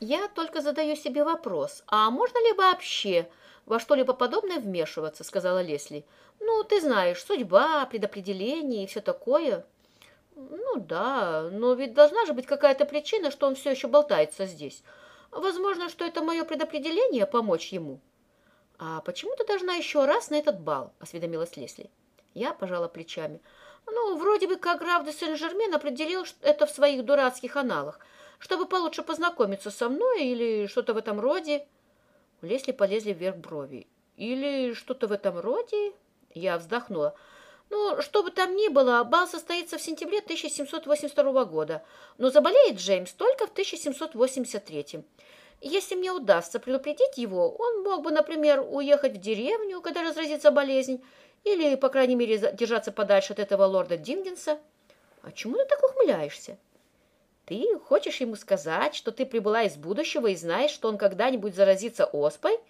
Я только задаю себе вопрос, а можно ли вообще во что-либо подобное вмешиваться, сказала Лесли. Ну, ты знаешь, судьба, предопределение и все такое. Ну да, но ведь должна же быть какая-то причина, что он все еще болтается здесь. Возможно, что это мое предопределение помочь ему. А почему ты должна еще раз на этот бал? Осведомилась Лесли. Я пожала плечами. Ну, вроде бы как граф де Сен-Жермен определил это в своих дурацких аналах, чтобы получше познакомиться со мной или что-то в этом роде. У Лесли полезли вверх брови. Или что-то в этом роде? Я вздохнула. Ну, что бы там ни было, бал состоится в сентябре 1782 года, но заболеет Джеймс только в 1783. Если мне удастся предупредить его, он мог бы, например, уехать в деревню, когда разразится болезнь, или, по крайней мере, держаться подальше от этого лорда Дингенса. А чему ты так ухмыляешься? Ты хочешь ему сказать, что ты прибыла из будущего и знаешь, что он когда-нибудь заразится оспой?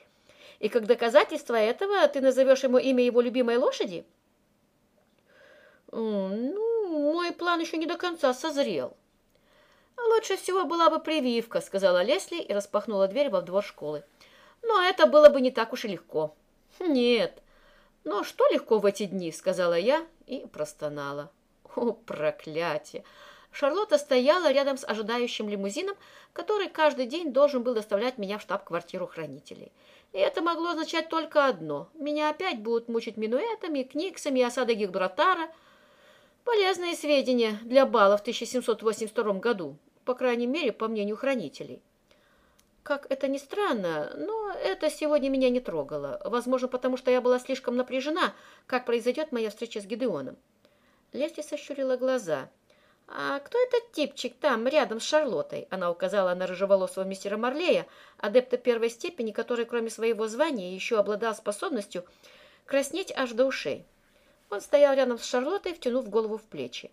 И как доказательство этого ты назовешь ему имя его любимой лошади? Ну, мой план еще не до конца созрел. Лучше всего была бы прививка, сказала Лесли и распахнула дверь во двор школы. Но это было бы не так уж и легко. Нет, но что легко в эти дни, сказала я и простонала. О, проклятие! Шарлотта стояла рядом с ожидающим лимузином, который каждый день должен был доставлять меня в штаб-квартиру хранителей. И это могло означать только одно. Меня опять будут мучить минуэтами, книксами и осадой Гибралтара. Полезные сведения для бала в 1782 году, по крайней мере, по мнению хранителей. Как это ни странно, но это сегодня меня не трогало. Возможно, потому что я была слишком напряжена, как произойдет моя встреча с Гидеоном. Лесли сощурила глаза – «А кто этот типчик там, рядом с Шарлоттой?» Она указала на рыжеволосого мистера Марлея, адепта первой степени, который, кроме своего звания, еще обладал способностью краснеть аж до ушей. Он стоял рядом с Шарлоттой, втянув голову в плечи.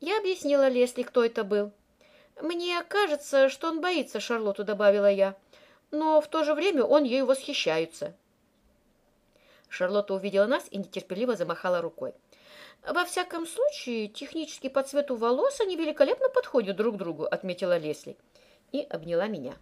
Я объяснила Лесли, кто это был. «Мне кажется, что он боится Шарлотту», — добавила я. «Но в то же время он ею восхищается». Шарлотта увидела нас и нетерпеливо замахала рукой. «Во всяком случае, технически по цвету волос они великолепно подходят друг другу», отметила Лесли и обняла меня.